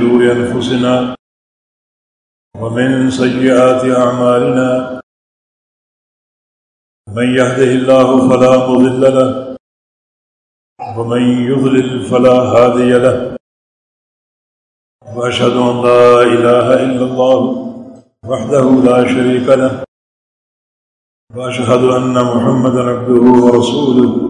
شرور أنفسنا ومن سيئات أعمالنا من يهده الله فلا مضل له ومن يضلل فلا هادي له وأشهد أن لا إله إلا الله وحده لا شريك له وأشهد أن محمد عبده ورسوله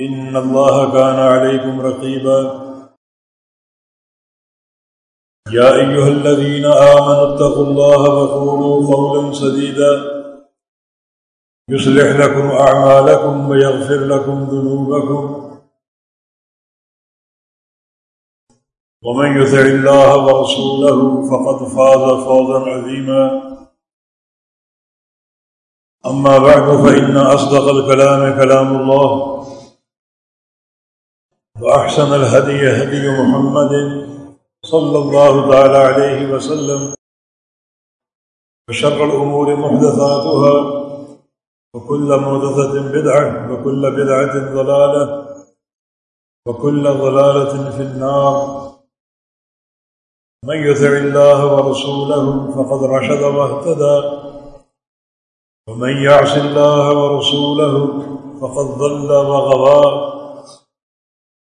إن الله كان عليكم رقيبا. يا أيها الذين آمنوا اتقوا الله وقولوا قولا سديدا. يصلح لكم أعمالكم ويغفر لكم ذنوبكم. ومن يثع الله ورسوله فقد فاز فوضا عظيما. أما بعد، فإن أصدق الكلام كلام الله. وأحسن الهدي هدي محمد صلى الله تعالى عليه وسلم وشر الأمور محدثاتها وكل محدثة بدعة وكل بدعة ضلالة وكل ضلالة في النار من يثع الله ورسوله فقد رشد واهتدى ومن يعص الله ورسوله فقد ضل وغضى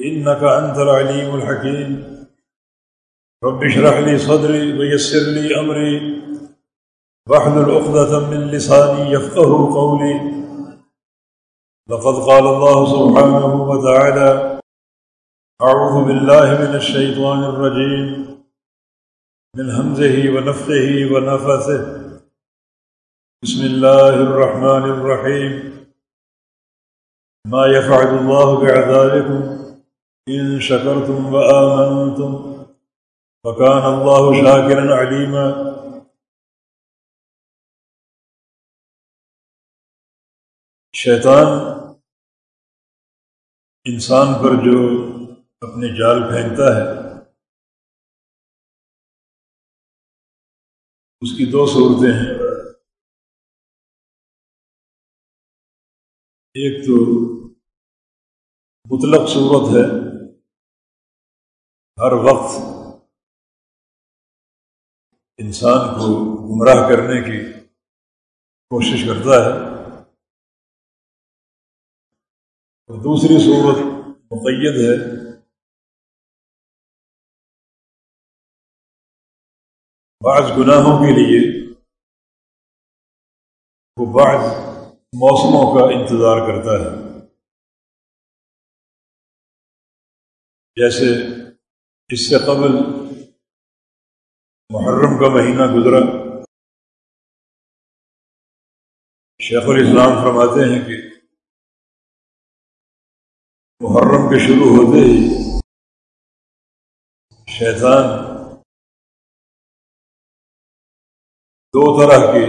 إنك أنت العليم الحكيم. رب اشرح لي صدري ويسر لي أمري. واحلل عقدة من لساني يفقه قولي. لقد قال الله سبحانه وتعالى أعوذ بالله من الشيطان الرجيم. من همزه ونفخه ونفثه. بسم الله الرحمن الرحيم. ما يفعل الله بعذابكم إن شكرتم وآمنتم فكان الله شاكرا عليما. شیطان انسان پر جو اپنے جال پھینکتا ہے، اس کی دو صورتیں ہیں۔ ایک تو مطلق صورت ہے۔ ہر وقت انسان کو گمراہ کرنے کی کوشش کرتا ہے۔ اور دوسری صورت مقید ہے۔ بعض گناہوں کے لیے وہ بعض موسموں کا انتظار کرتا ہے۔ جیسے اس سے قبل محرم کا مہینہ گزرا۔ شیخ الاسلام فرماتے ہیں کہ محرم کے شروع ہوتے ہی شیطان دو طرح کی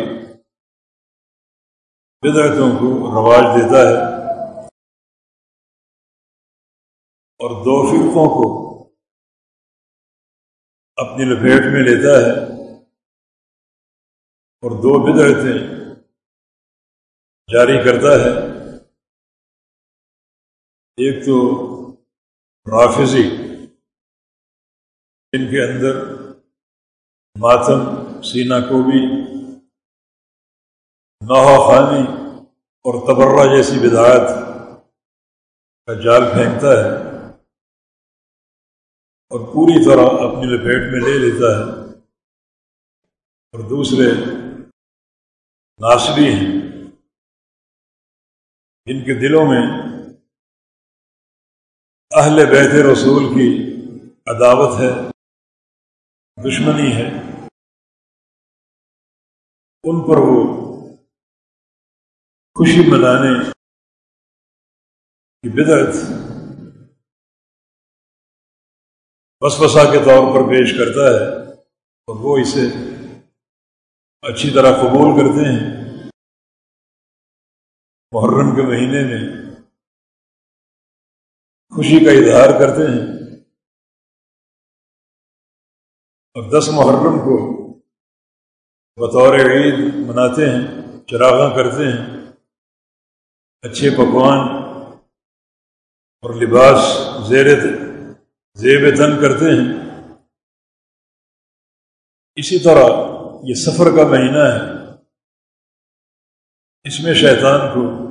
بدعتوں کو رواج دیتا ہے اور دو فرقوں کو اپنی لپیٹ میں لیتا ہے اور دو بدعتیں جاری کرتا ہے۔ ایک تو رافضی ان کے اندر ماتم سینا کو بھی خانی اور تبرہ جیسی بدعات کا جال پھینکتا ہے۔ اور پوری طرح اپنی لپیٹ میں لے لیتا ہے اور دوسرے ناصری ہیں۔ جن کے دلوں میں اہل بیت رسول کی عداوت ہے، دشمنی ہے۔ ان پر وہ خوشی منانے کی بدعت بس کے طور پر پیش کرتا ہے اور وہ اسے اچھی طرح قبول کرتے ہیں۔ محرم کے مہینے میں خوشی کا اظہار کرتے ہیں۔ اور دس محرم کو بطور عید مناتے ہیں، چراغاں کرتے ہیں۔ اچھے پکوان اور لباس زیر زیب تن کرتے ہیں۔ اسی طرح یہ سفر کا مہینہ ہے۔ اس میں شیطان کو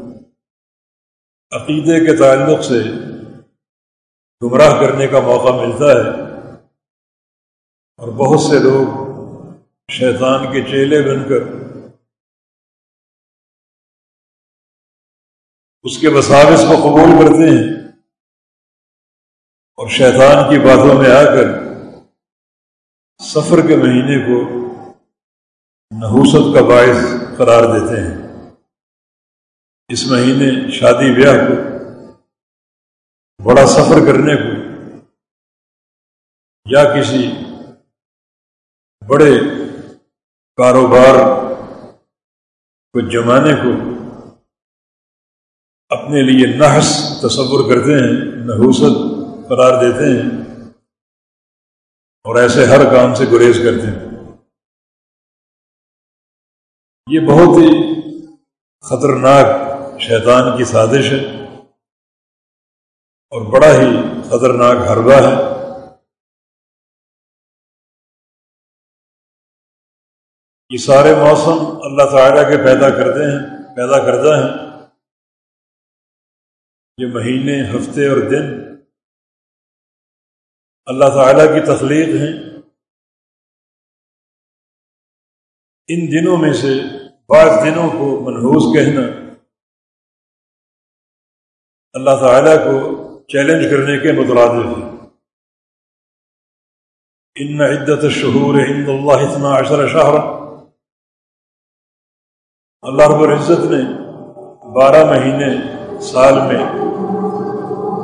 عقیدے کے تعلق سے گمراہ کرنے کا موقع ملتا ہے۔ اور بہت سے لوگ شیطان کے چیلے بن کر اس کے وساوس کو قبول کرتے ہیں۔ اور شیطان کی باتوں میں آ کر سفر کے مہینے کو نحوست کا باعث قرار دیتے ہیں۔ اس مہینے شادی بیاہ کو، بڑا سفر کرنے کو، یا کسی بڑے کاروبار کو جمانے کو اپنے لیے نحس تصور کرتے ہیں، نحوست قرار دیتے ہیں اور ایسے ہر کام سے گریز کرتے ہیں۔ یہ بہت ہی خطرناک شیطان کی سازش ہے اور بڑا ہی خطرناک حربہ ہے۔ یہ سارے موسم اللہ تعالیٰ کے پیدا کرتے ہیں، پیدا کرتا ہے یہ مہینے، ہفتے اور دن اللہ تعالیٰ کی تخلیق ہیں۔ ان دنوں میں سے بعض دنوں کو منحوس کہنا اللہ تعالیٰ کو چیلنج کرنے کے مترادف ہیں ان عدت شہور ہند اللہ اتنا عشر شاہر اللہ رب العزت نے بارہ مہینے سال میں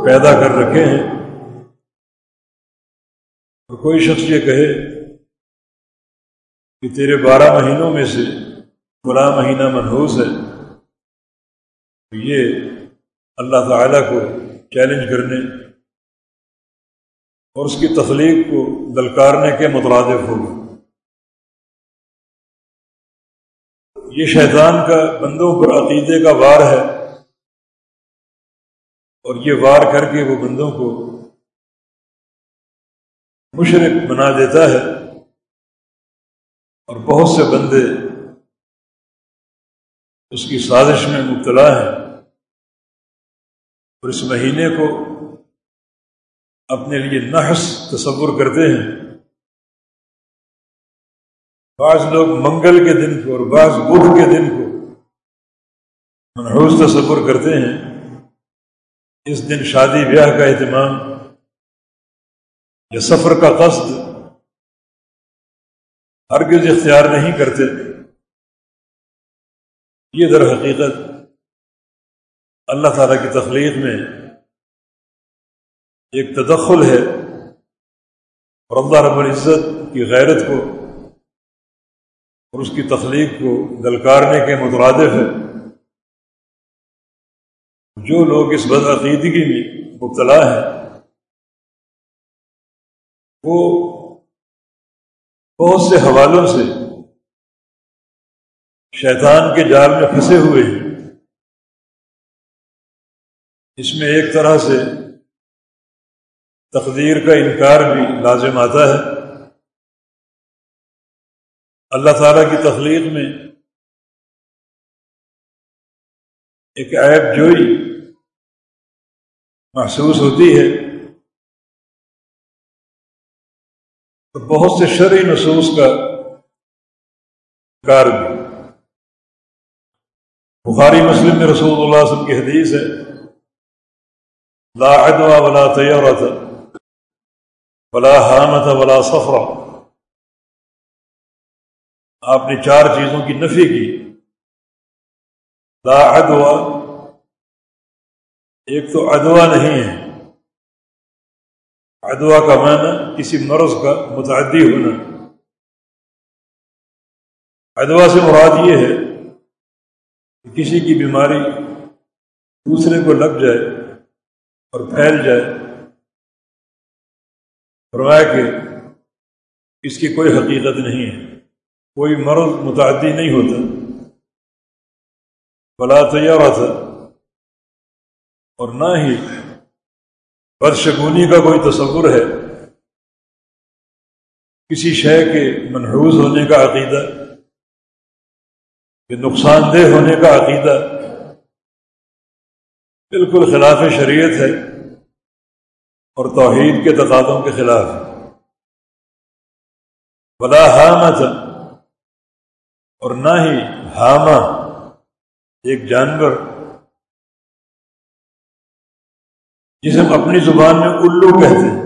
پیدا کر رکھے ہیں۔ اور کوئی شخص یہ کہے کہ تیرے بارہ مہینوں میں سے فلاں مہینہ منحوس ہے، تو یہ اللہ تعالیٰ کو چیلنج کرنے اور اس کی تخلیق کو دلکارنے کے مترادف ہوگا۔ یہ شیطان کا بندوں پر عقیدے کا وار ہے اور یہ وار کر کے وہ بندوں کو مشرق بنا دیتا ہے اور بہت سے بندے اس کی سازش میں مبتلا ہیں اور اس مہینے کو اپنے لیے نحس تصور کرتے ہیں۔ بعض لوگ منگل کے دن کو اور بعض بدھ کے دن کو منحوس تصور کرتے ہیں۔ اس دن شادی بیاہ کا اہتمام یا سفر کا قصد ہرگز اختیار نہیں کرتے، یہ در حقیقت اللہ تعالیٰ کی تخلیق میں ایک تدخل ہے اور اللہ رب العزت کی غیرت کو اور اس کی تخلیق کو دلکارنے کے مترادف ہے۔ جو لوگ اس بدعقیدگی میں مبتلا ہیں وہ بہت سے حوالوں سے شیطان کے جال میں پھنسے ہوئے ہیں۔ اس میں ایک طرح سے تقدیر کا انکار بھی لازم آتا ہے۔ اللہ تعالیٰ کی تخلیق میں ایک عیب جوئی محسوس ہوتی ہے۔ تو بہت سے شرعی نصوص کا کار بھی۔ بخاری مسلم میں رسول اللہ علیہ وسلم کی حدیث ہے، لا عدوى ولا طیرت ولا حامت ولا سفرہ آپ نے چار چیزوں کی نفی کی۔ لا ادوا ایک تو ادوا نہیں ہے۔ ادوا کا معنی کسی مرض کا متعدی ہونا۔ ادوا سے مراد یہ ہے کہ کسی کی بیماری دوسرے کو لگ جائے اور پھیل جائے۔ فرمایا کہ اس کی کوئی حقیقت نہیں ہے، کوئی مرض متعدی نہیں ہوتا۔ بلا تیار تھا اور نہ ہی بدشگونی کا کوئی تصور ہے؟ کسی شے کے منحوظ ہونے کا عقیدہ کہ نقصان دہ ہونے کا عقیدہ بالکل خلاف شریعت ہے اور توحید کے تقاضوں کے خلاف بلا حامت اور نہ ہی ہاما ایک جانور جسے ہم اپنی زبان میں الو کہتے ہیں۔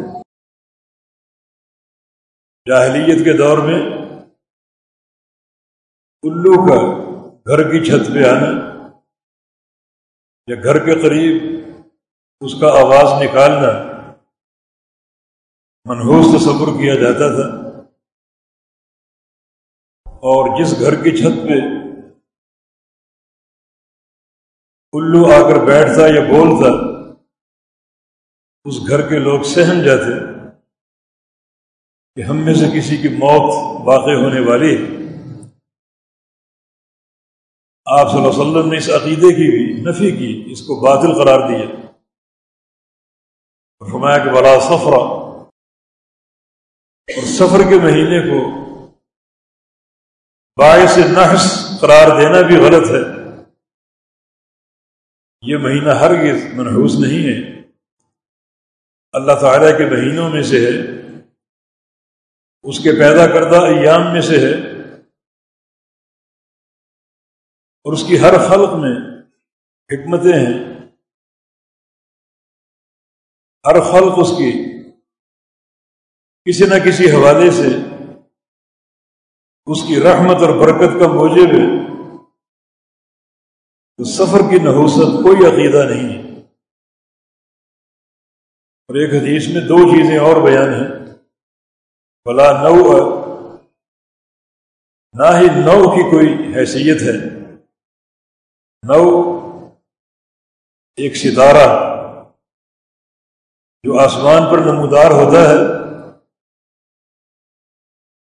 جاہلیت کے دور میں الو کا گھر کی چھت پہ آنا یا گھر کے قریب اس کا آواز نکالنا منحوس تصور کیا جاتا تھا۔ اور جس گھر کی چھت پہ الو آ کر بیٹھتا یا بولتا اس گھر کے لوگ سہم جاتے کہ ہم میں سے کسی کی موت واقع ہونے والی ہے۔ آپ صلی اللہ علیہ وسلم نے اس عقیدے کی بھی نفی کی، اس کو باطل قرار دیا۔ فرمایا کہ بڑا سفر اور سفر کے مہینے کو باعث نحس قرار دینا بھی غلط ہے۔ یہ مہینہ ہرگز منحوس نہیں ہے۔ اللہ تعالیٰ کے مہینوں میں سے ہے، اس کے پیدا کردہ ایام میں سے ہے، اور اس کی ہر خلق میں حکمتیں ہیں۔ ہر خلق اس کی کسی نہ کسی حوالے سے اس کی رحمت اور برکت کا موجب ہے۔ تو سفر کی نحوست کوئی عقیدہ نہیں ہے۔ اور ایک حدیث میں دو چیزیں اور بیان ہیں۔ بلا نو نہ ہی نو کی کوئی حیثیت ہے۔ نو ایک ستارہ جو آسمان پر نمودار ہوتا ہے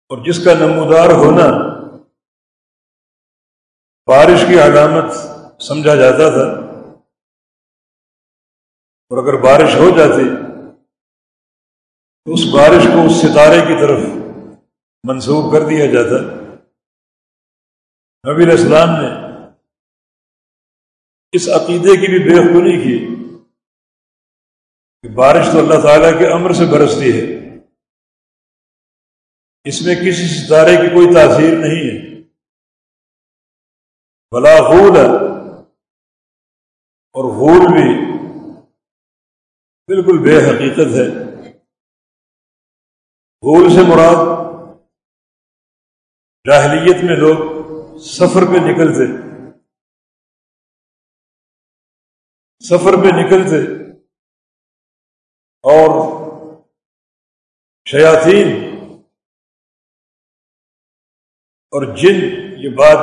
اور جس کا نمودار ہونا بارش کی علامت سمجھا جاتا تھا۔ اور اگر بارش ہو جاتی تو اس بارش کو اس ستارے کی طرف منسوخ کر دیا جاتا۔ نبی اسلام نے اس عقیدے کی بھی بے خونی کی کہ بارش تو اللہ تعالیٰ کے امر سے برستی ہے۔ اس میں کسی ستارے کی کوئی تاثیر نہیں ہے۔ بلا غول ہے اور غول بھی بالکل بے حقیقت ہے۔ غول سے مراد جاہلیت میں لوگ سفر پہ نکلتے۔ سفر پہ نکلتے۔ اور شیاطین اور جن یہ بات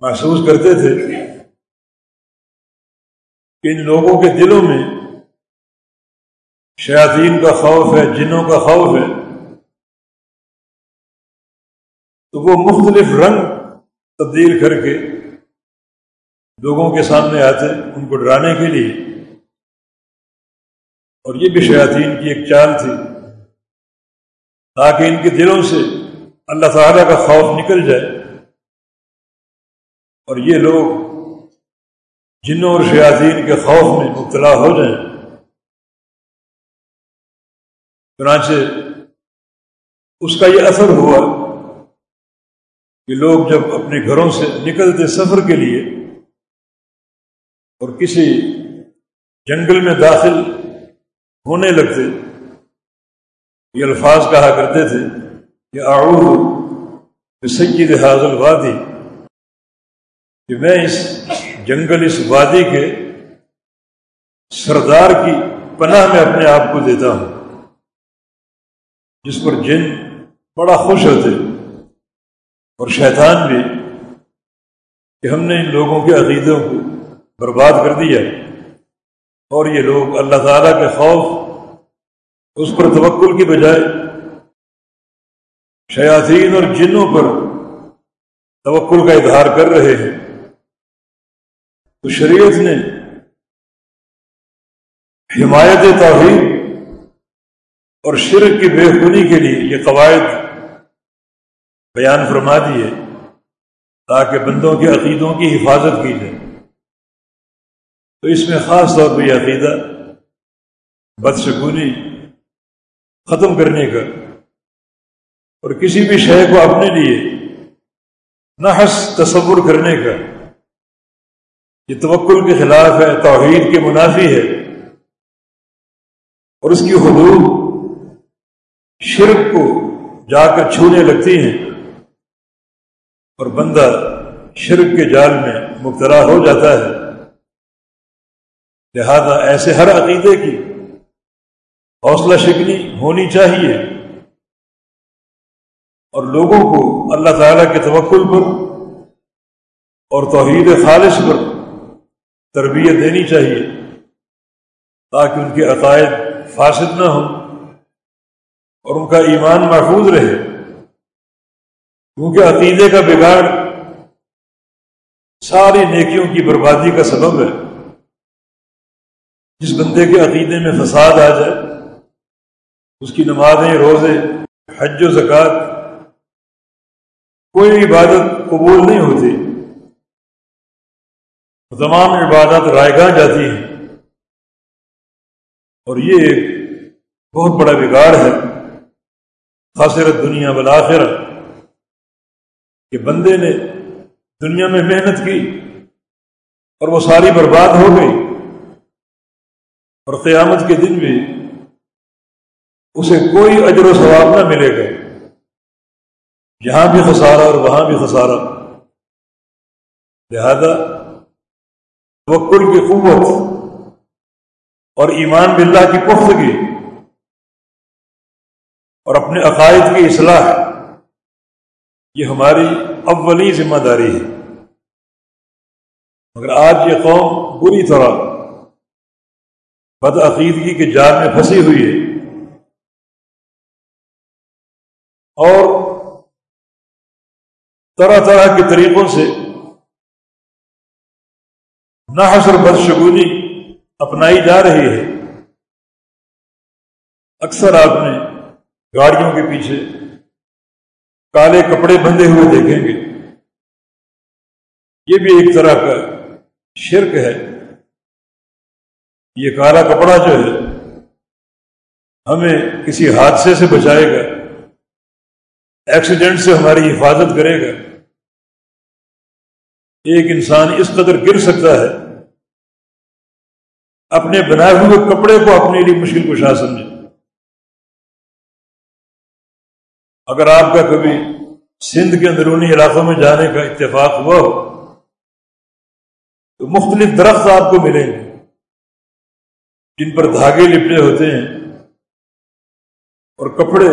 محسوس کرتے تھے کہ ان لوگوں کے دلوں میں شیاطین کا خوف ہے، جنوں کا خوف ہے۔ تو وہ مختلف رنگ تبدیل کر کے لوگوں کے سامنے آتے ان کو ڈرانے کے لیے۔ اور یہ بھی شیاطین کی ایک چال تھی۔ تاکہ ان کے دلوں سے اللہ تعالیٰ کا خوف نکل جائے۔ اور یہ لوگ جنوں اور شیاطین کے خوف میں مبتلا ہو جائیں۔ چنانچہ اس کا یہ اثر ہوا کہ لوگ جب اپنے گھروں سے نکلتے سفر کے لیے اور کسی جنگل میں داخل ہونے لگتے، یہ الفاظ کہا کرتے تھے کہ آؤ سید حاضل وادی کہ میں اس جنگل، اس وادی کے سردار کی پناہ میں اپنے آپ کو دیتا ہوں۔ جس پر جن بڑا خوش ہوتے اور شیطان بھی کہ ہم نے ان لوگوں کے عقیدوں کو برباد کر دیا اور یہ لوگ اللہ تعالیٰ کے خوف اس پر توکل کی بجائے شیاطین اور جنوں پر توکل کا اظہار کر رہے ہیں۔ تو شریعت نے حمایت توحید اور شرک کی بے خونی کے لیے یہ قواعد بیان فرما دیے تاکہ بندوں کے عقیدوں کی حفاظت کی جائے۔ تو اس میں خاص طور پہ یہ عقیدہ بدسکونی ختم کرنے کا اور کسی بھی شے کو اپنے لیے نحس تصور کرنے کا یہ توکل کے خلاف ہے، توحید کے منافی ہے اور اس کی حدود شرک کو جا کر چھونے لگتی ہیں اور بندہ شرک کے جال میں مبتلا ہو جاتا ہے۔ لہذا ایسے ہر عقیدے کی حوصلہ شکنی ہونی چاہیے۔ اور لوگوں کو اللہ تعالیٰ کے توکل پر اور توحید خالص پر تربیت دینی چاہیے تاکہ ان کے عقائد فاسد نہ ہوں۔ اور ان کا ایمان محفوظ رہے۔ کیونکہ عقیدے کا بگاڑ ساری نیکیوں کی بربادی کا سبب ہے۔ جس بندے کے عقیدے میں فساد آ جائے، اس کی نمازیں، روزے، حج و زکوٰۃ، کوئی عبادت قبول نہیں ہوتی۔ تمام عبادت رائے گاہ جاتی ہیں۔ اور یہ ایک بہت بڑا بگاڑ ہے۔ خاصرت دنیا بلاخر کہ بندے نے دنیا میں محنت کی اور وہ ساری برباد ہو گئی اور قیامت کے دن بھی اسے کوئی اجر و ثواب نہ ملے گا۔ یہاں بھی خسارہ اور وہاں بھی خسارہ۔ لہذا وکل کی قوت اور ایمان باللہ کی پختگی اور اپنے عقائد کی اصلاح یہ ہماری اولی ذمہ داری ہے۔ مگر آج یہ قوم بری طرح بدعقیدگی کے جال میں پھنسی ہوئی ہے۔ اور طرح طرح کے طریقوں سے نحصر بدشگونی اپنائی جا رہی ہے۔ اکثر آپ نے گاڑیوں کے پیچھے کالے کپڑے بندھے ہوئے دیکھیں گے۔ یہ بھی ایک طرح کا شرک ہے۔ یہ کالا کپڑا جو ہے، ہمیں کسی حادثے سے بچائے گا، ایکسیڈنٹ سے ہماری حفاظت کرے گا۔ ایک انسان اس قدر گر سکتا ہے، اپنے بنائے ہوئے کپڑے کو اپنے لیے مشکل کشا سمجھے۔ اگر آپ کا کبھی سندھ کے اندرونی علاقوں میں جانے کا اتفاق ہوا ہو، تو مختلف درخت آپ کو ملیں گے۔ جن پر دھاگے لپٹے ہوتے ہیں اور کپڑے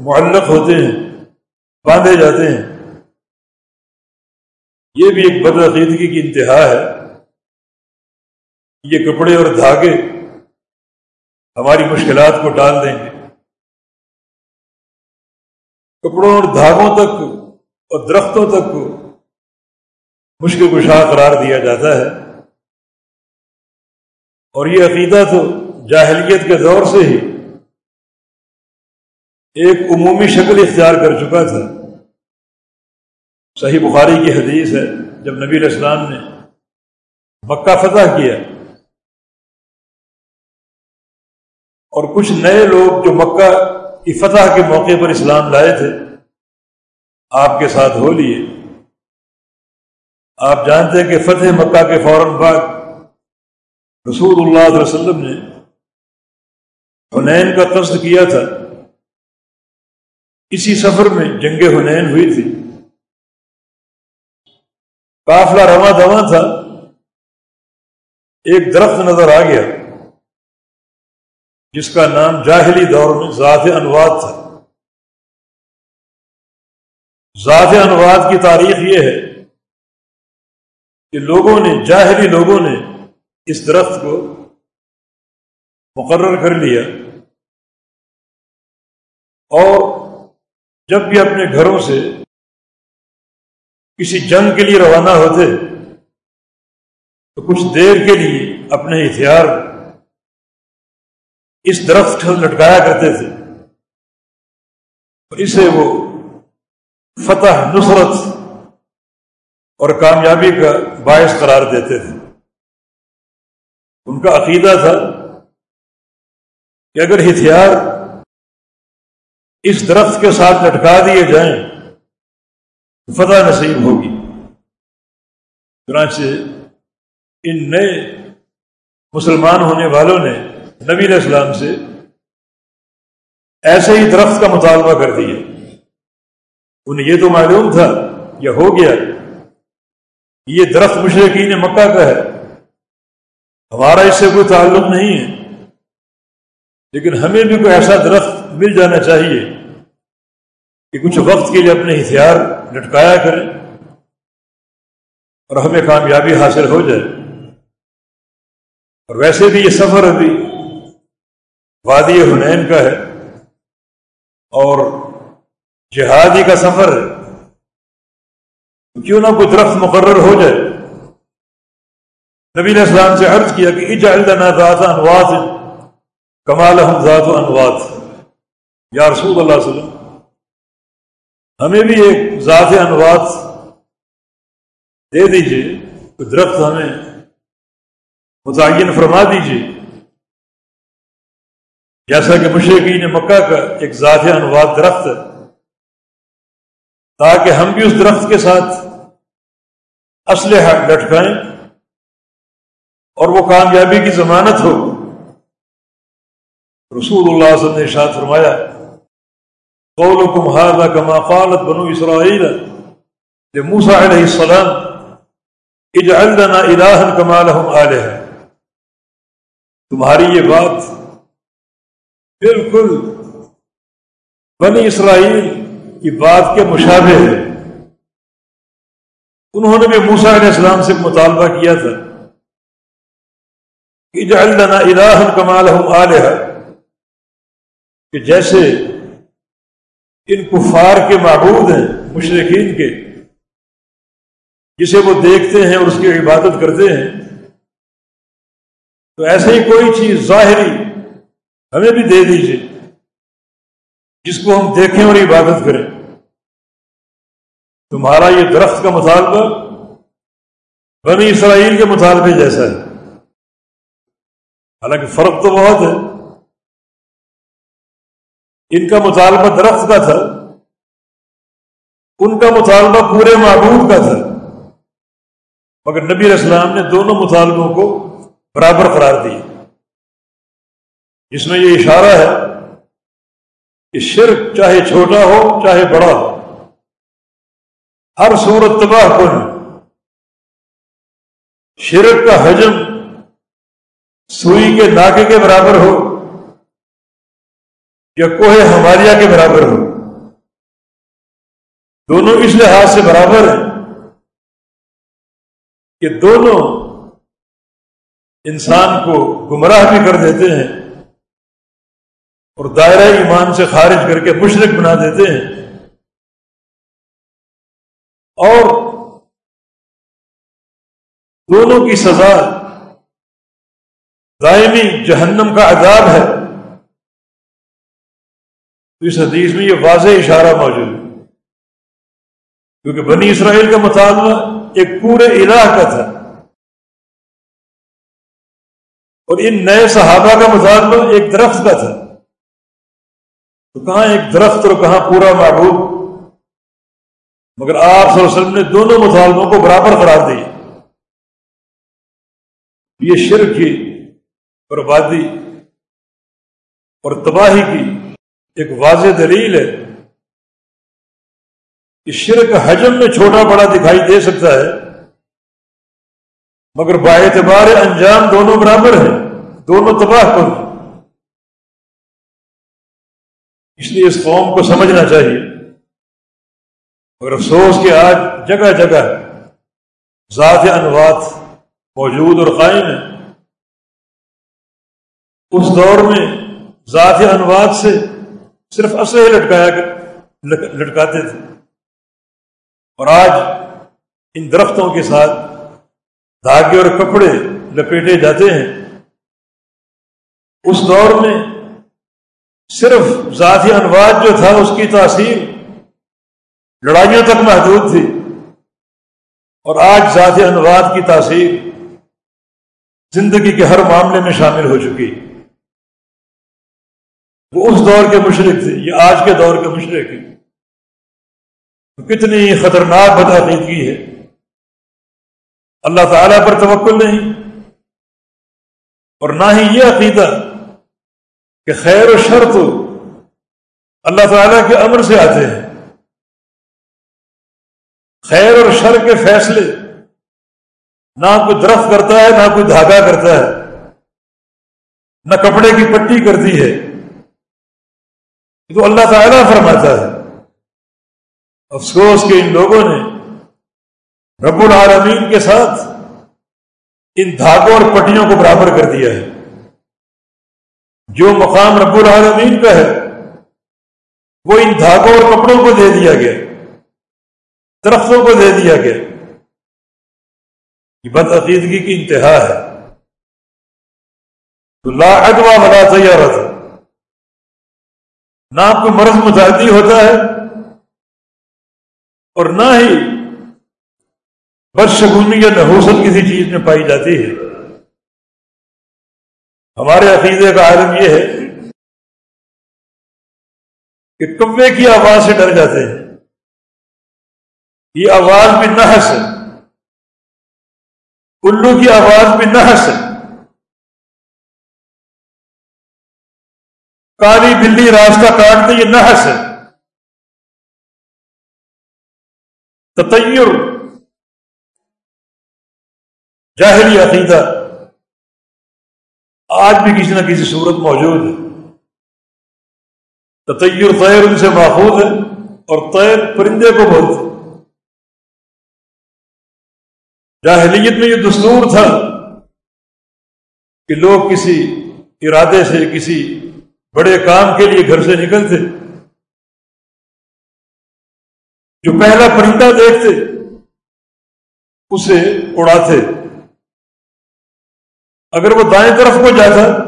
معلق ہوتے ہیں، باندھے جاتے ہیں۔ یہ بھی ایک بدعقیدگی کی انتہا ہے یہ کپڑے اور دھاگے ہماری مشکلات کو ڈال دیں گے۔ کپڑوں اور دھاگوں تک اور درختوں تک کو مشکل کشا قرار دیا جاتا ہے۔ اور یہ عقیدہ تو جاہلیت کے دور سے ہی ایک عمومی شکل اختیار کر چکا تھا۔ صحیح بخاری کی حدیث ہے، جب نبی علیہ السلام نے مکہ فتح کیا اور کچھ نئے لوگ جو مکہ کی فتح کے موقع پر اسلام لائے تھے۔ آپ کے ساتھ ہو لیے۔ آپ جانتے ہیں کہ فتح مکہ کے فوراً بعد رسول اللہ علیہ وسلم نے حنین کا قصد کیا تھا۔ اسی سفر میں جنگ حنین ہوئی تھی۔ قافلہ رواں دواں تھا۔ ایک درخت نظر آ گیا۔ جس کا نام جاہلی دور میں ذات انواد تھا۔ ذات انواد کی تاریخ یہ ہے کہ لوگوں نے، جاہلی لوگوں نے اس درخت کو مقرر کر لیا اور جب بھی اپنے گھروں سے کسی جنگ کے لیے روانہ ہوتے تو کچھ دیر کے لیے اپنے ہتھیار اس درخت لٹکایا کرتے تھے۔ اور اسے وہ فتح، نصرت اور کامیابی کا باعث قرار دیتے تھے۔ ان کا عقیدہ تھا کہ اگر ہتھیار اس درخت کے ساتھ لٹکا دیے جائیں تو فتح نصیب ہوگی۔ چنانچہ ان نئے مسلمان ہونے والوں نے نبی علیہ السلام سے ایسے ہی درخت کا مطالبہ کر دیا۔ انہیں یہ تو معلوم تھا یا ہو گیا یہ درخت مشرقین مکہ کا ہے۔ ہمارا اس سے کوئی تعلق نہیں ہے۔ لیکن ہمیں بھی کوئی ایسا درخت مل جانا چاہیے کہ کچھ وقت کے لیے اپنے ہتھیار لٹکایا کریں اور ہمیں کامیابی حاصل ہو جائے۔ اور ویسے بھی یہ سفر ابھی وادی حنین کا ہے اور جہادی کا سفر ہے۔ کیوں نہ کوئی درخت مقرر ہو جائے۔ نبی علیہ السلام سے عرض کیا کہ لنا ذات انوات کمال ہم ذات انوات یا رسول اللہ علیہ وسلم، ہمیں بھی ایک ذات انوات دے دیجیے درخت ہمیں متعین فرما دیجیے۔ جیسا کہ مشرقین مکہ کا ایک ذات انواد درخت ہے، تاکہ ہم بھی اس درخت کے ساتھ اسلحہ لٹکائیں اور وہ کامیابی کی ضمانت ہو۔ رسول اللہ علیہ وسلم نے ارشاد فرمایا، قولکم هذا كما قالت بنو اسرائیل لموسى علیہ السلام، اجعل لنا الہا كما لهم تمہاری یہ بات بالکل بنی اسرائیل کی بات کے مشابہ ہے انہوں نے بھی موسیٰ علیہ السلام سے مطالبہ کیا تھا لنا الہ کمال آلیہ کہ جیسے ان کفار کے معبود ہیں مشرقین کے، جسے وہ دیکھتے ہیں اور اس کی عبادت کرتے ہیں۔ تو ایسے ہی کوئی چیز ظاہری ہمیں بھی دے دیجیے جس کو ہم دیکھیں اور عبادت کریں۔ تمہارا یہ درخت کا مطالبہ بنی اسرائیل کے مطالبے جیسا ہے۔ حالانکہ فرق تو بہت ہے۔ ان کا مطالبہ درخت کا تھا۔ ان کا مطالبہ پورے معبود کا تھا۔ مگر نبی اسلام نے دونوں مطالبوں کو برابر قرار دی اس میں یہ اشارہ ہے کہ شرک چاہے چھوٹا ہو، چاہے بڑا ہو، ہر صورت تباہ کن شرک کا حجم سوئی کے ناکے کے برابر ہو یا کوہ ہماریہ کے برابر ہو۔ دونوں اس لحاظ سے برابر ہیں کہ دونوں انسان کو گمراہ بھی کر دیتے ہیں اور دائرہ ایمان سے خارج کر کے مشرق بنا دیتے ہیں۔ اور دونوں کی سزا دائمی جہنم کا عذاب ہے۔ تو اس حدیث میں یہ واضح اشارہ موجود ہے۔ کیونکہ بنی اسرائیل کا مطالبہ ایک پورے الہ کا تھا۔ اور ان نئے صحابہ کا مطالبہ ایک درخت کا تھا۔ تو کہاں ایک درخت اور کہاں پورا معبود؟ مگر آپ صلی اللہ علیہ وسلم نے دونوں مطالبوں کو برابر قرار دی۔ یہ شرک کی بربادی اور تباہی کی ایک واضح دلیل ہے۔ کہ شرک حجم میں چھوٹا بڑا دکھائی دے سکتا ہے، مگر با اعتبار انجام دونوں برابر ہیں، دونوں تباہ کر اس لیے اس قوم کو سمجھنا چاہیے۔ مگر افسوس کہ آج جگہ جگہ ذات انوات موجود اور قائم ہیں۔ اس دور میں ذات انواد سے صرف اسے لٹکایا لٹکاتے تھے۔ اور آج ان درختوں کے ساتھ دھاگے اور کپڑے لپیٹے جاتے ہیں۔ اس دور میں صرف ذاتی انواد جو تھا اس کی تاثیر لڑائیوں تک محدود تھی اور آج ذاتی انواد کی تاثیر زندگی کے ہر معاملے میں شامل ہو چکی۔ وہ اس دور کے مشرق تھے، یہ آج کے دور کے مشرق ہیں۔ کتنی خطرناک بدعقیدگی ہے۔ اللہ تعالیٰ پر توقل نہیں، اور نہ ہی یہ عقیدہ کہ خیر و شر تو اللہ تعالیٰ کے امر سے آتے ہیں۔ خیر اور شر کے فیصلے نہ کوئی درخت کرتا ہے، نہ کوئی دھاگا کرتا ہے، نہ کپڑے کی پٹی کرتی ہے۔ تو اللہ تعالیٰ فرماتا ہے۔ افسوس کہ ان لوگوں نے رب العالمین کے ساتھ ان دھاگوں اور پٹیوں کو برابر کر دیا ہے۔ جو مقام رب العالمین کا ہے، وہ ان دھاگوں اور کپڑوں کو دے دیا گیا، درختوں کو دے دیا گیا۔ یہ بدعقیدگی کی انتہا ہے۔ تو لا ادوا بلا تیار تھا نہ آپ کو مرض متعدی ہوتا ہے اور نہ ہی بدشگونی یا نحوست کسی چیز میں پائی جاتی ہے۔ ہمارے عقیدے کا عالم یہ ہے کہ کبے کی آواز سے ڈر جاتے ہیں۔ یہ آواز بھی نحس ہے۔ الو کی آواز بھی نحس ہے۔ کالی بلی راستہ کاٹتے یہ نہ ہے۔ تطیر۔ جاہری عقیدہ۔ آج بھی کسی نہ کسی صورت موجود ہے۔ تطیر طیر ان سے ماحول ہے اور طیر پرندے کو بولتے جاہلیت میں یہ دستور تھا کہ لوگ کسی ارادے سے، کسی بڑے کام کے لیے گھر سے نکلتے۔ جو پہلا پرندہ دیکھتے، اسے اڑاتے۔ اگر وہ دائیں طرف کو جاتا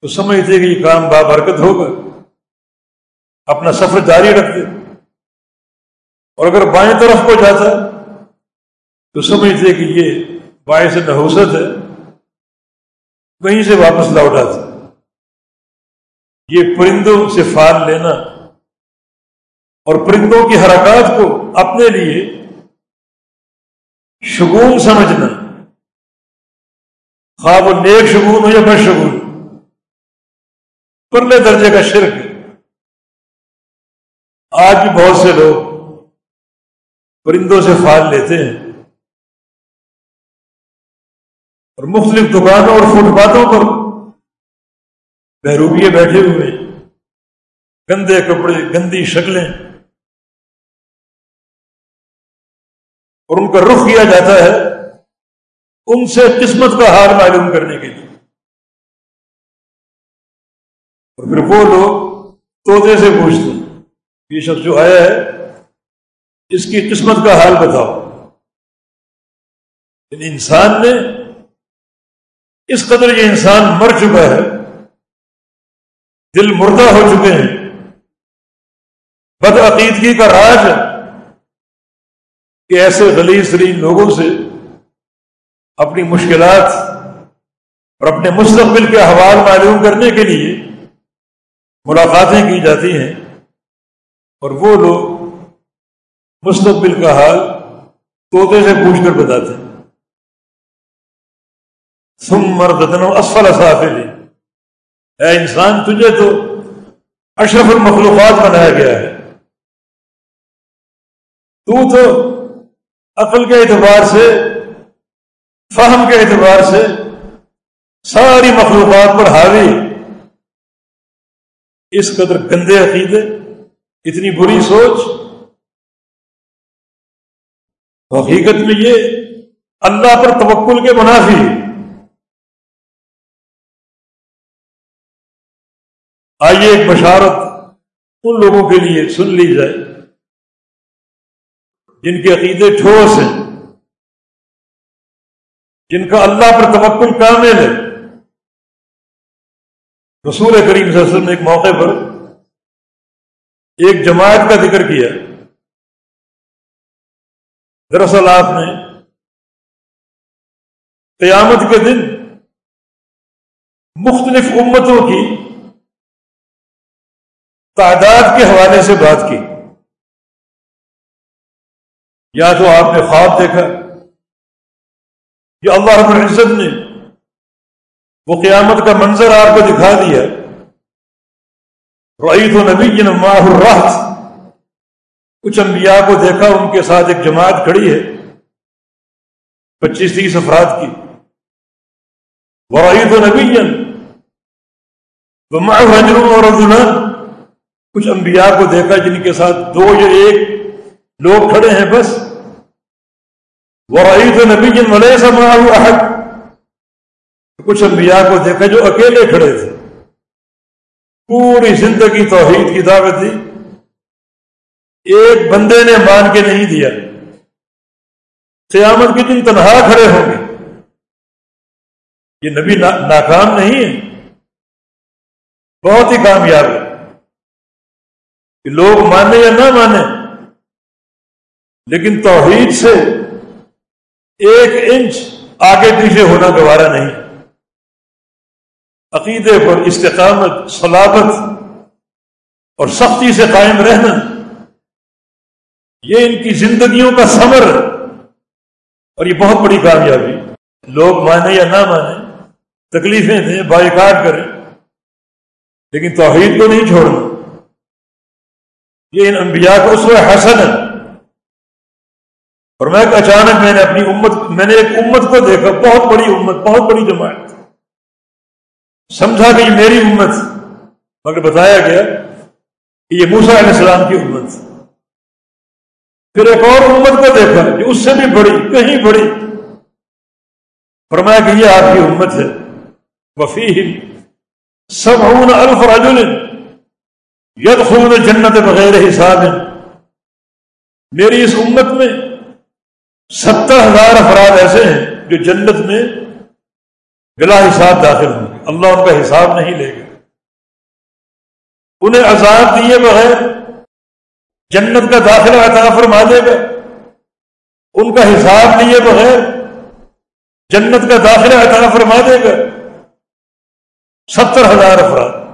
تو سمجھتے کہ یہ کام بابرکت ہوگا۔ اپنا سفر جاری رکھتے۔ اور اگر بائیں طرف کو جاتا تو سمجھتے کہ یہ بائیں سے نحوست ہے۔ وہیں سے واپس لوٹ آتے یہ پرندوں سے فال لینا اور پرندوں کی حرکات کو اپنے لیے شگون سمجھنا۔ خواب و نیک شگون ہو یا بد شگون؟ پرلے درجے کا شرک آج بھی بہت سے لوگ پرندوں سے فال لیتے ہیں۔ اور مختلف دکانوں اور فٹ پاتھوں پر بہروبیے بیٹھے ہوئے گندے کپڑے، گندی شکلیں۔ اور ان کا رخ کیا جاتا ہے ان سے قسمت کا حال معلوم کرنے کے لیے۔ اور پھر وہ لوگ طوطے سے پوچھتے یہ شخص جو آیا ہے، اس کی قسمت کا حال بتاؤ۔ یعنی انسان نے اس قدر یہ انسان مر چکا ہے، دل مردہ ہو چکے ہیں، بد عقیدگی کا راج ہے کہ ایسے غلیظ ترین لوگوں سے اپنی مشکلات اور اپنے مستقبل کے حوال معلوم کرنے کے لیے ملاقاتیں کی جاتی ہیں اور وہ لوگ مستقبل کا حال طوطے سے پوچھ کر بتاتے ہیں۔ سم مردن اسفل اسافل اے انسان، تجھے تو اشرف المخلوقات بنایا گیا ہے۔ تو تو عقل کے اعتبار سے فہم کے اعتبار سے ساری مخلوقات پر حاوی اس قدر گندے عقیدے، اتنی بری سوچ، حقیقت میں یہ اللہ پر توکل کے منافی آئیے ایک بشارت ان لوگوں کے لیے سن لی جائے، جن کے عقیدے ٹھوس ہیں۔ جن کا اللہ پر توکل کامل ہے رسول کریم صلی اللہ علیہ وسلم نے ایک موقع پر ایک جماعت کا ذکر کیا۔ دراصل آپ نے قیامت کے دن مختلف امتوں کی تعداد کے حوالے سے بات کی۔ یا تو آپ نے خواب دیکھا۔ یا اللہ رب العزت نے وہ قیامت کا منظر آپ کو دکھا دیا رعیت و نبی ماہ الرحت کچھ انبیاء کو دیکھا، ان کے ساتھ ایک جماعت کھڑی ہے پچیس تیس افراد کی۔ ورعیت و نبی اور کچھ انبیاء کو دیکھا جن کے ساتھ دو یا ایک لوگ کھڑے ہیں بس۔ وہ نبی جن ملے سما حق کچھ انبیاء کو دیکھا جو اکیلے کھڑے تھے۔ پوری زندگی توحید کی دعوت تھی ایک بندے نے مان کے نہیں دیا۔ قیامت کے دن تنہا کھڑے ہوں گے۔ یہ نبی ناکام نہیں ہے بہت ہی کامیاب ہے کہ لوگ مانے یا نہ مانے لیکن توحید سے ایک انچ آگے پیچھے ہونا گوارا نہیں۔ عقیدے پر استقامت سلابت اور سختی سے قائم رہنا۔ یہ ان کی زندگیوں کا سمر اور یہ بہت بڑی کامیابی۔ لوگ مانے یا نہ مانے، تکلیفیں دیں، بائیکاٹ کریں۔ لیکن توحید کو نہیں چھوڑنا۔ یہ ان انبیاء کو اس میں حسن ہے اور میں اچانک میں نے اپنی امت، میں نے ایک امت کو دیکھا، بہت بڑی امت، بہت بڑی جماعت۔ سمجھا کہ یہ میری امت، مگر بتایا گیا کہ یہ موسا علیہ السلام کی امت۔ پھر ایک اور امت کو دیکھا جو اس سے بھی بڑی، کہیں بڑی۔ فرمایا کہ یہ آپ کی امت ہے۔ وفی سب الف رجل ید خون جنت بغیر حساب۔ میری اس امت میں ستر ہزار افراد ایسے ہیں جو جنت میں بلا حساب داخل ہوں گے۔ اللہ ان کا حساب نہیں لے گا۔ انہیں عذاب دیے بغیر جنت کا داخلہ عطا فرما دے گا۔ ان کا حساب لیے بغیر جنت کا داخلہ عطا فرما دے گا۔ ستر ہزار افراد۔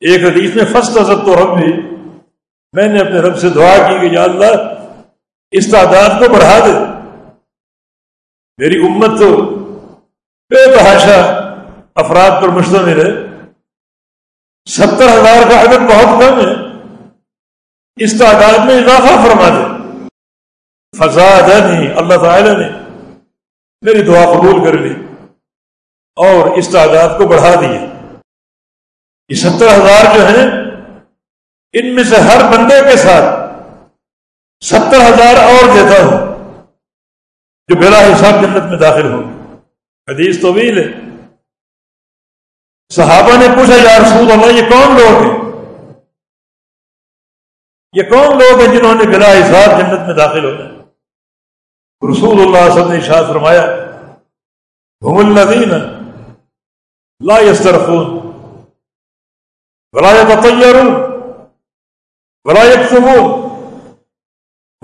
ایک حدیث میں فسٹ ازب تو رب بھی میں نے اپنے رب سے دعا کی کہ یا اللہ اس تعداد کو بڑھا دے۔ میری امت تو بے تحاشا افراد پر مشتمل ہے ستر ہزار کا عدد بہت کم ہے۔ اس تعداد میں اضافہ فرما دے۔ فضاد نہیں اللہ تعالی نے میری دعا قبول کر لی اور اس تعداد کو بڑھا دیا یہ ستر ہزار جو ہیں، ان میں سے ہر بندے کے ساتھ ستر ہزار اور دیتا ہوں جو بلا حساب جنت میں داخل ہوں حدیث طویل ہے صحابہ نے پوچھا، یا رسول اللہ، یہ کون لوگ ہیں؟ یہ کون لوگ ہیں جنہوں نے بلا حساب جنت میں داخل ہو رسول اللہ صلی اللہ علیہ وسلم نے فرمایا، ہم الذین لا یسترخون، ولا يتطيرون ولا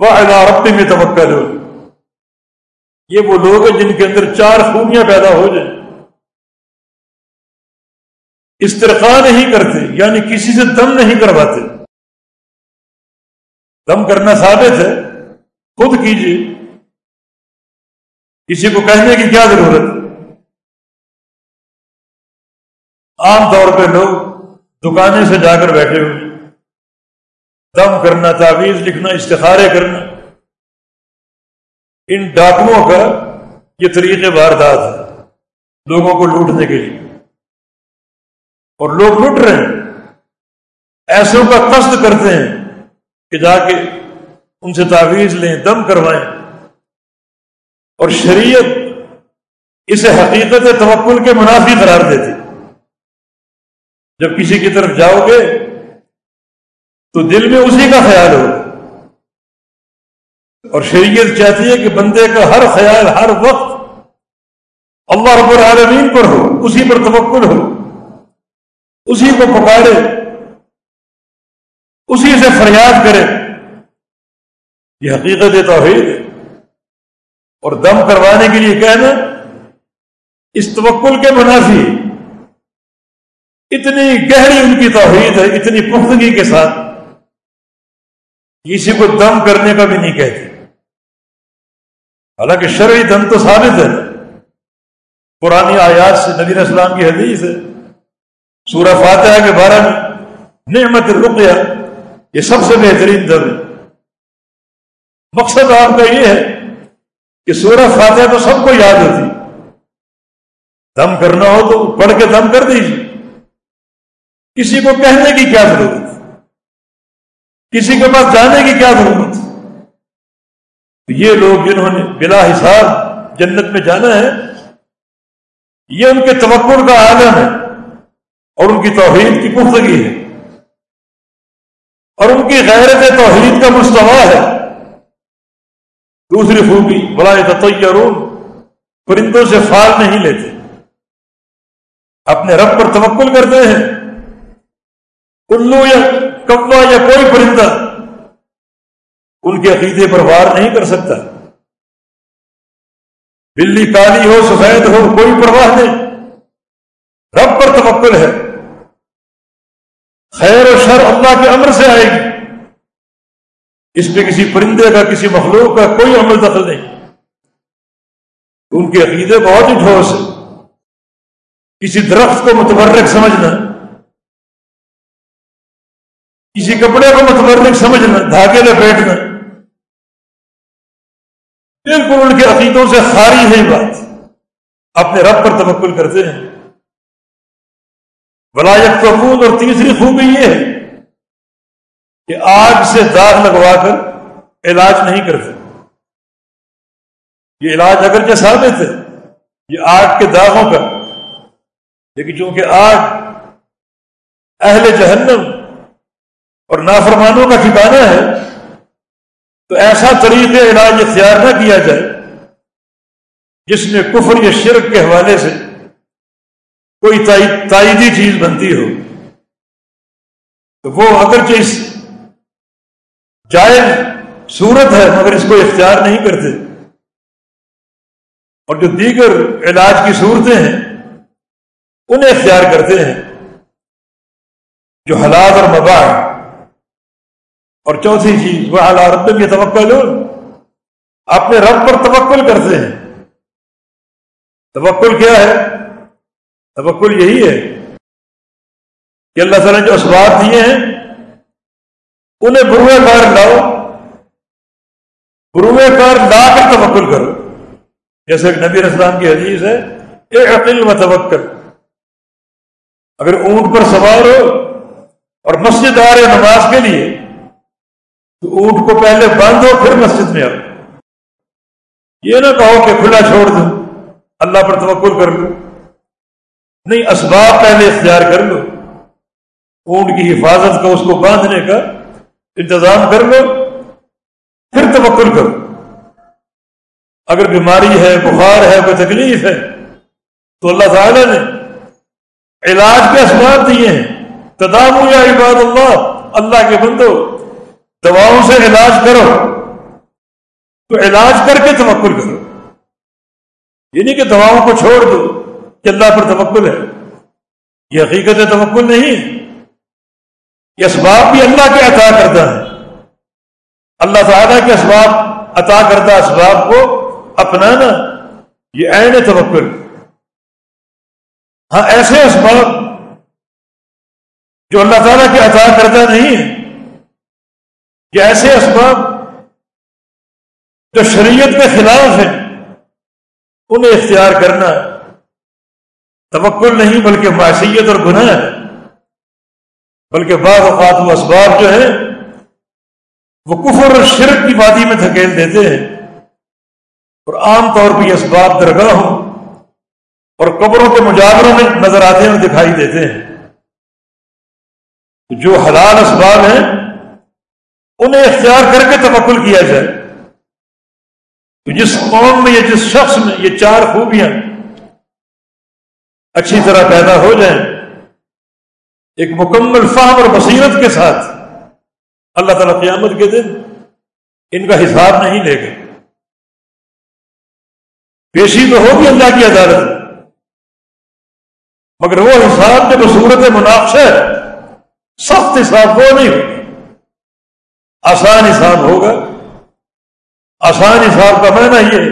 يكتبون رب میں توقع ہو یہ وہ لوگ ہیں جن کے اندر چار خوبیاں پیدا ہو جائیں۔ استرقا نہیں کرتے یعنی کسی سے دم نہیں کرواتے۔ دم کرنا ثابت ہے۔ خود کیجیے کسی کو کہنے کی کیا ضرورت؟ عام طور پہ لوگ دکانیں سے جا کر بیٹھے ہوئے۔ دم کرنا، تعویذ لکھنا، استخارے کرنا۔ ان ڈاکوؤں کا یہ طریقے واردات ہے لوگوں کو لوٹنے کے لیے۔ اور لوگ لٹ رہے ہیں، ایسوں کا قصد کرتے ہیں کہ جا کے ان سے تعویذ لیں، دم کروائیں۔ اور شریعت اسے حقیقت توکل کے منافی قرار دیتی۔ جب کسی کی طرف جاؤ گے تو دل میں اسی کا خیال ہو۔ اور شریعت چاہتی ہے کہ بندے کا ہر خیال ہر وقت اللہ رب العالمین پر ہو، اسی پر توکل ہو، اسی کو پکارے، اسی سے فریاد کرے۔ یہ حقیقت توحید ہے۔ اور دم کروانے کے لیے کہنا، اس توکل کے منافی اتنی گہری ان کی توحید ہے، اتنی پختگی کے ساتھ۔ کسی کو دم کرنے کا بھی نہیں کہتے حالانکہ شرعی دم تو ثابت ہے۔ پرانی آیات سے نبی اسلام کی حدیث ہے۔ سورہ فاتحہ کے بارے میں نعمت رقیہ یہ سب سے بہترین دم ہے۔ مقصد آپ کا یہ ہے کہ سورہ فاتحہ تو سب کو یاد ہوتی۔ دم کرنا ہو تو پڑھ کے دم کر دیجیے کسی کو کہنے کی کیا ضرورت؟ کسی کے پاس جانے کی کیا ضرورت؟ یہ لوگ جنہوں نے بلا حساب جنت میں جانا ہے، یہ ان کے توقع کا عالم ہے اور ان کی توحید کی پختگی ہے۔ اور ان کی غیرت توحید کا مستوا ہے۔ دوسری خوبی بلا تطیرون پرندوں سے فال نہیں لیتے۔ اپنے رب پر توکل کرتے ہیں۔ الو یا کوا یا کوئی پرندہ ان کے عقیدے پر وار نہیں کر سکتا۔ بلی کالی ہو، سفید ہو، کوئی پرواہ نہیں۔ رب پر توکل ہے۔ خیر و شر اللہ کے امر سے آئے گی۔ اس پہ کسی پرندے کا، کسی مخلوق کا کوئی عمل دخل نہیں۔ ان کے عقیدے بہت ہی ٹھوس ہے کسی درخت کو متبرک سمجھنا کسی کپڑے کو متبرک سمجھنا دھاگے لپیٹنا بالکل ان کے عقیدوں سے خاری ہے بات۔ اپنے رب پر تبکل کرتے ہیں۔ ولایت قبول اور تیسری خوبی یہ ہے کہ آگ سے داغ لگوا کر علاج نہیں کرتے۔ یہ علاج اگرچہ ثابت ہے یہ آگ کے داغوں کا لیکن چونکہ آگ اہل جہنم اور نافرمانوں کا ٹھکانا ہے، تو ایسا طریقے علاج اختیار نہ کیا جائے جس میں کفر یا شرک کے حوالے سے کوئی تائیدی چیز بنتی ہو۔ تو وہ اگرچہ اس جائز صورت ہے، مگر اس کو اختیار نہیں کرتے۔ اور جو دیگر علاج کی صورتیں ہیں، انہیں اختیار کرتے ہیں۔ جو حالات اور مباح اور چوتھی چیز، وہ اعلیٰ رب کی توقع اپنے رب پر توکل کرتے ہیں۔ توکل کیا ہے؟ توکل یہی ہے کہ اللہ تعالیٰ نے جو اسباب دیے ہیں، انہیں بروے کار لاؤ۔ بروے کار لا کر توکل کرو۔ جیسے نبی اسلام کی حدیث ہے ایک عقل و توکل۔ اگر اونٹ پر سوار ہو اور مسجد آ رہے نماز کے لیے تو اونٹ کو پہلے باندھو پھر مسجد میں آؤ۔ یہ نہ کہو کہ کھلا چھوڑ دو۔ اللہ پر توکل کر لو۔ نہیں، اسباب پہلے اختیار کر لو۔ اونٹ کی حفاظت کا، اس کو باندھنے کا انتظام کر لو۔ پھر توکل کرو۔ اگر بیماری ہے، بخار ہے، کوئی تکلیف ہے، تو اللہ تعالی نے علاج کے اسباب دیے ہیں۔ تدام یا عباد اللہ اللہ کے بندو دواؤں سے علاج کرو۔ تو علاج کر کے توکل کرو۔ یہ نہیں کہ دواؤں کو چھوڑ دو کہ اللہ پر توکل ہے۔ یہ حقیقت توکل نہیں۔ یہ اسباب بھی اللہ کے عطا کرتا ہے اللہ تعالیٰ کے اسباب عطا کرتا اسباب کو اپنانا، یہ عین توکل۔ ہاں ایسے اسباب جو اللہ تعالیٰ کے عطا کرتا نہیں ہے یہ ایسے اسباب جو شریعت کے خلاف ہیں، انہیں اختیار کرنا توکل نہیں، بلکہ معصیت اور گناہ ہے۔ بلکہ بعض اوقات وہ اسباب جو ہے وہ کفر اور شرک کی وادی میں دھکیل دیتے ہیں۔ اور عام طور پہ یہ اسباب درگاہ ہوں اور قبروں کے مجاوروں میں نظر آتے ہیں اور دکھائی دیتے ہیں۔ جو حلال اسباب ہیں انہیں اختیار کر کے توکل کیا جائے۔ تو جس قوم میں یا جس شخص میں یہ چار خوبیاں اچھی طرح پیدا ہو جائیں، ایک مکمل فہم اور بصیرت کے ساتھ اللہ تعالیٰ قیامت کے دن ان کا حساب نہیں لے گا۔ پیشی تو ہوگی اللہ کی عدالت، مگر وہ حساب جو صورت مناقشہ ہے، سخت حساب وہ نہیں ہوگا۔ آسان حساب ہوگا۔ آسان حساب کا معنی یہ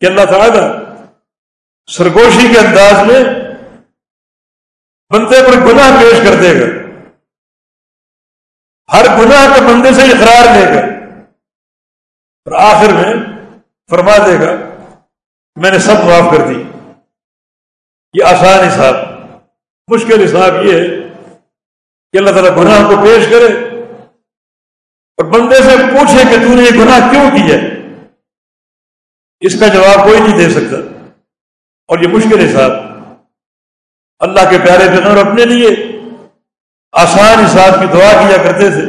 کہ اللہ تعالیٰ سرگوشی کے انداز میں بندے پر گناہ پیش کر دے گا۔ ہر گناہ کے بندے سے اقرار لے گا۔ اور آخر میں فرما دے گا، میں نے سب معاف کر دی۔ یہ آسان حساب مشکل حساب یہ ہے کہ اللہ تعالیٰ گناہ کو پیش کرے۔ اور بندے سے پوچھے کہ تو نے یہ گناہ کیوں کیا اس کا جواب کوئی نہیں دے سکتا۔ اور یہ مشکل حساب اللہ کے پیارے پیغمبر اپنے لیے آسان حساب کی دعا کیا کرتے تھے۔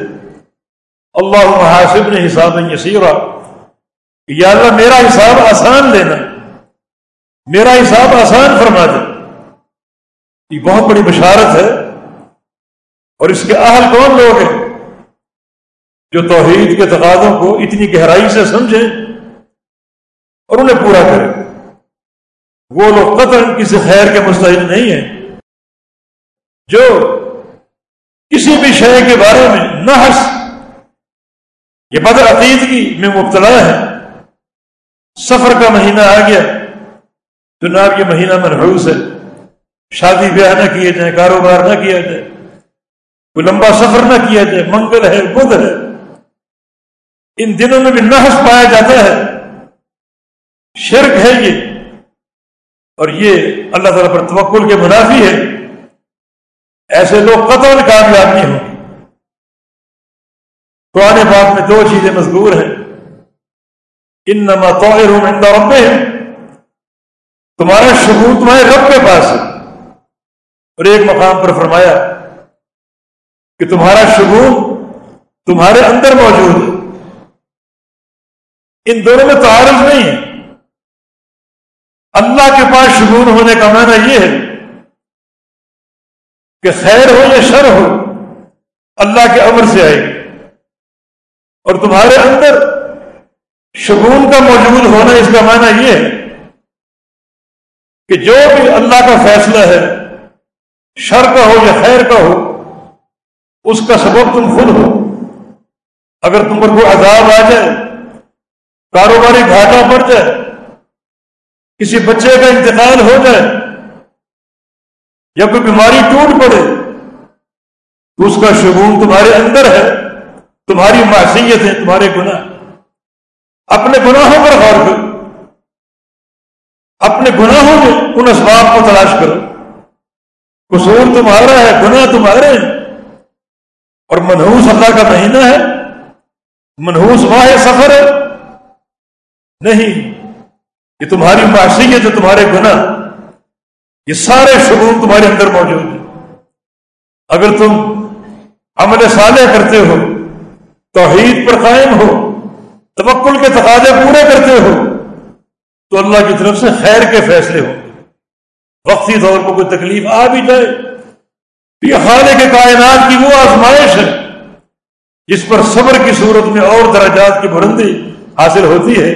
اللہ محاسب نے حساب یسیرا یا اللہ میرا حساب آسان لینا میرا حساب آسان فرما دے۔ یہ بہت بڑی بشارت ہے۔ اور اس کے اہل کون لوگ ہیں؟ جو توحید کے تقاضوں کو اتنی گہرائی سے سمجھیں اور انہیں پورا کریں وہ لوگ قطر کسی خیر کے مستحق نہیں ہیں۔ جو کسی بھی شے کے بارے میں نہ ہنس یہ بد عقیدگی میں مبتلا ہے۔ سفر کا مہینہ آ گیا۔ جناب یہ مہینہ منحوس ہے۔ شادی بیاہ نہ کیے جائیں، کاروبار نہ کیا جائے کوئی لمبا سفر نہ کیا جائے، منگل ہے بدھ ہے۔ ان دنوں میں بھی نحس پایا جاتا ہے۔ شرک ہے یہ۔ اور یہ اللہ تعالیٰ پر توکل کے منافی ہے۔ ایسے لوگ قطر کامیاب نہیں ہوں قرآن پاک میں دو چیزیں مضبور ہیں۔ ان نما تو تمہارا شبور تمہارے رب کے پاس ہے۔ اور ایک مقام پر فرمایا کہ تمہارا شگون تمہارے اندر موجود ہے۔ ان دونوں میں تعارف نہیں ہے۔ اللہ کے پاس شگون ہونے کا معنی یہ ہے کہ خیر ہو یا شر ہو، اللہ کے امر سے آئے۔ اور تمہارے اندر شگون کا موجود ہونا اس کا معنی یہ ہے کہ جو بھی اللہ کا فیصلہ ہے، شر کا ہو یا خیر کا ہو، اس کا سبب تم خود ہو۔ اگر تم پر کوئی عذاب آ جائے کاروباری گھاٹا پڑ جائے، کسی بچے کا انتقال ہو جائے، یا کوئی بیماری ٹوٹ پڑے، تو اس کا شگون تمہارے اندر ہے، تمہاری معصیت ہے، تمہارے گناہ۔ اپنے گناہوں پر غور کرو۔ اپنے گناہوں میں ان اسباب کو تلاش کرو۔ قصور تمہارا ہے، گناہ تمہارے ہیں۔ اور منحوس اللہ کا مہینہ ہے، منحوس ماہ سفر ہے۔ نہیں، یہ تمہاری معاشیت ہے تمہارے گناہ، یہ سارے شگون تمہارے اندر موجود ہیں۔ اگر تم عمل صالح کرتے ہو، توحید پر قائم ہو تبکل کے تقاضے پورے کرتے ہو، تو اللہ کی طرف سے خیر کے فیصلے ہوں وقتی طور پر کوئی تکلیف آ بھی جائے یہ خالق کے کائنات کی وہ آزمائش ہے، جس پر صبر کی صورت میں اور درجات کی بلندی حاصل ہوتی ہے۔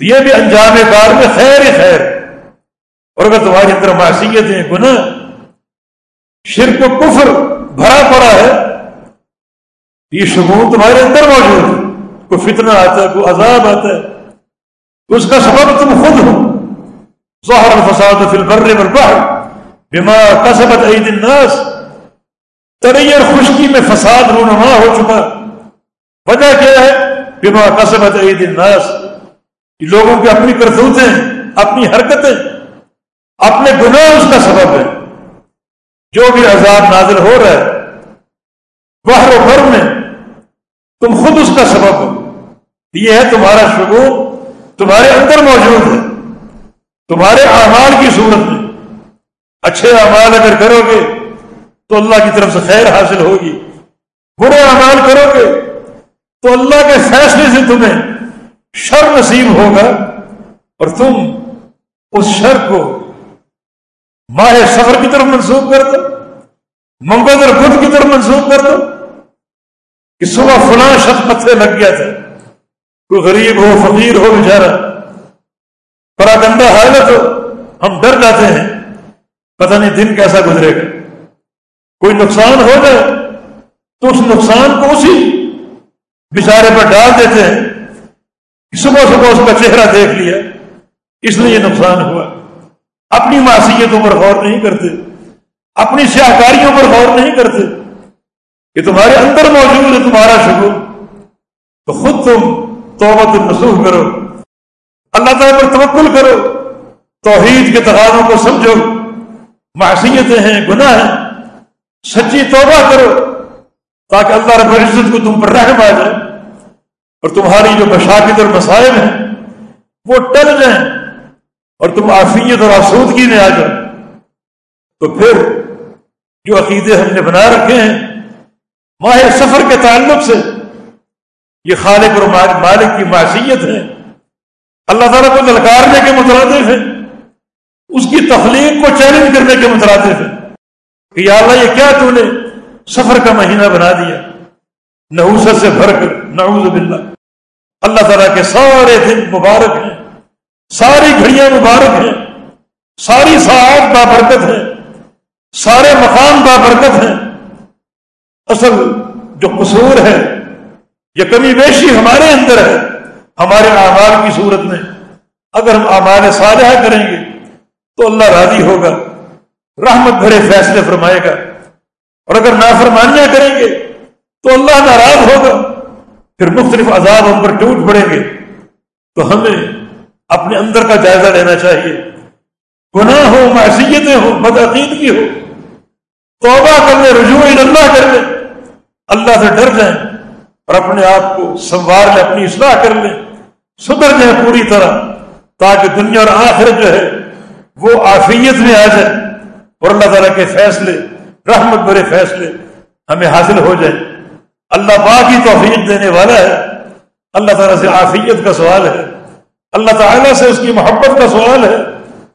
یہ بھی انجام کار میں خیر ہی خیر۔ اور اگر تمہاری اندر معصیت ہے گناہ، شرک و کفر بھرا پڑا ہے، یہ شگون تمہارے اندر موجود ہے۔ کوئی فتنہ آتا ہے، کوئی عذاب آتا ہے۔ اس کا سبب تم خود ہو۔ ظہر الفساد فی البر والبحر بما کسبت عید الناس۔ تریر خشکی میں فساد رونما ہو چکا۔ وجہ کیا ہے؟ بما کسبت عید الناس۔ لوگوں کی اپنی کرتوتیں اپنی حرکتیں، اپنے گناہ اس کا سبب ہے جو بھی عذاب نازل ہو رہا ہے، بحر و بھر میں تم خود اس کا سبب ہو۔ یہ ہے تمہارا شگون تمہارے اندر موجود ہے، تمہارے اعمال کی صورت میں۔ اچھے اعمال اگر کرو گے، تو اللہ کی طرف سے خیر حاصل ہوگی۔ برے اعمال کرو گے، تو اللہ کے فیصلے سے تمہیں شر نصیب ہوگا اور تم اس شر کو ماہ سفر کی طرف منسوخ کر دو منگوزر بدھ کی طرف منسوخ کر دو کہ صبح فلاں شخص پتھرے لگ گیا تھا۔ کوئی غریب ہو، فقیر ہو بیچارا پراگندہ حالت ہو ہم ڈر جاتے ہیں۔ پتہ نہیں دن کیسا گزرے گا۔ کوئی نقصان ہو جائے تو اس نقصان کو اسی بیچارے پر ڈال دیتے ہیں۔ صبح صبح اس کا چہرہ دیکھ لیا، اس لیے یہ نقصان ہوا۔ اپنی معصیتوں پر غور نہیں کرتے، اپنی سیاہکاریوں پر غور نہیں کرتے کہ تمہارے اندر موجود ہے تمہارا شکر۔ تو خود تم توبت النسوخ کرو، اللہ تعالیٰ پر توکل کرو، توحید کے تقاضوں کو سمجھو۔ معصیتیں ہیں، گناہ ہیں، سچی توبہ کرو تاکہ اللہ رب العزت کو تم پر رحم آ جائے۔ اور تمہاری جو مشاکت اور مسائل ہیں، وہ ٹل جائیں اور تم آفیت اور آسودگی میں آ جاؤ۔ تو پھر جو عقیدے ہم نے بنا رکھے ہیں، ماہ سفر کے تعلق سے یہ خالق اور مالک کی معصیت ہے۔ اللہ تعالیٰ کو للکارنے کے مترادف ہے اس کی تخلیق کو چیلنج کرنے کے مترادف ہے کہ یا اللہ، یہ کیا تو نے سفر کا مہینہ بنا دیا؟ نحوست سے بھر کر، نعوذ باللہ۔ اللہ تعالیٰ کے سارے دن مبارک ہیں، ساری گھڑیاں مبارک ہیں، ساری ساعت بابرکت ہیں، سارے مقام بابرکت ہیں۔ اصل جو قصور ہے، یہ کمی بیشی ہمارے اندر ہے، ہمارے اعمال کی صورت میں۔ اگر ہم اعمال صالحہ کریں گے، تو اللہ راضی ہوگا، رحمت بھرے فیصلے فرمائے گا۔ اور اگر نافرمانیاں کریں گے، تو اللہ ناراض ہوگا۔ پھر مختلف عذاب ہم پر ٹوٹ پڑیں گے؟ تو ہمیں اپنے اندر کا جائزہ لینا چاہیے۔ گناہ ہو، معصیتیں ہو، بدعقیدگی ہو۔ توبہ کر لیں، رجوع اللہ کر لیں۔ اللہ سے ڈر جائیں اور اپنے آپ کو سنوار لیں، اپنی اصلاح کر لیں۔ سدھر جائیں پوری طرح تاکہ دنیا اور آخر جو ہے، وہ آفیت میں آ جائے اور اللہ تعالیٰ کے فیصلے، رحمت برے فیصلے ہمیں حاصل ہو جائیں۔ اللہ باقی توفیق دینے والا ہے۔ اللہ تعالیٰ سے آفیت کا سوال ہے۔ اللہ تعالیٰ سے اس کی محبت کا سوال ہے۔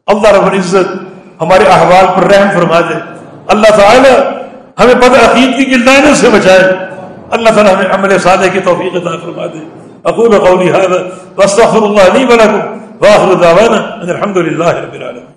اللہ رب العزت ہمارے احوال پر رحم فرما دے۔ اللہ تعالیٰ ہمیں بد عقید کی لائنوں سے بچائے۔ اللہ تعالیٰ ہمیں عمل صالح کی توفیق عطا فرما دے۔ اقول قولی هذا واستغفر الله لي ولكم واخر دعوانا ان الحمد لله رب العالمين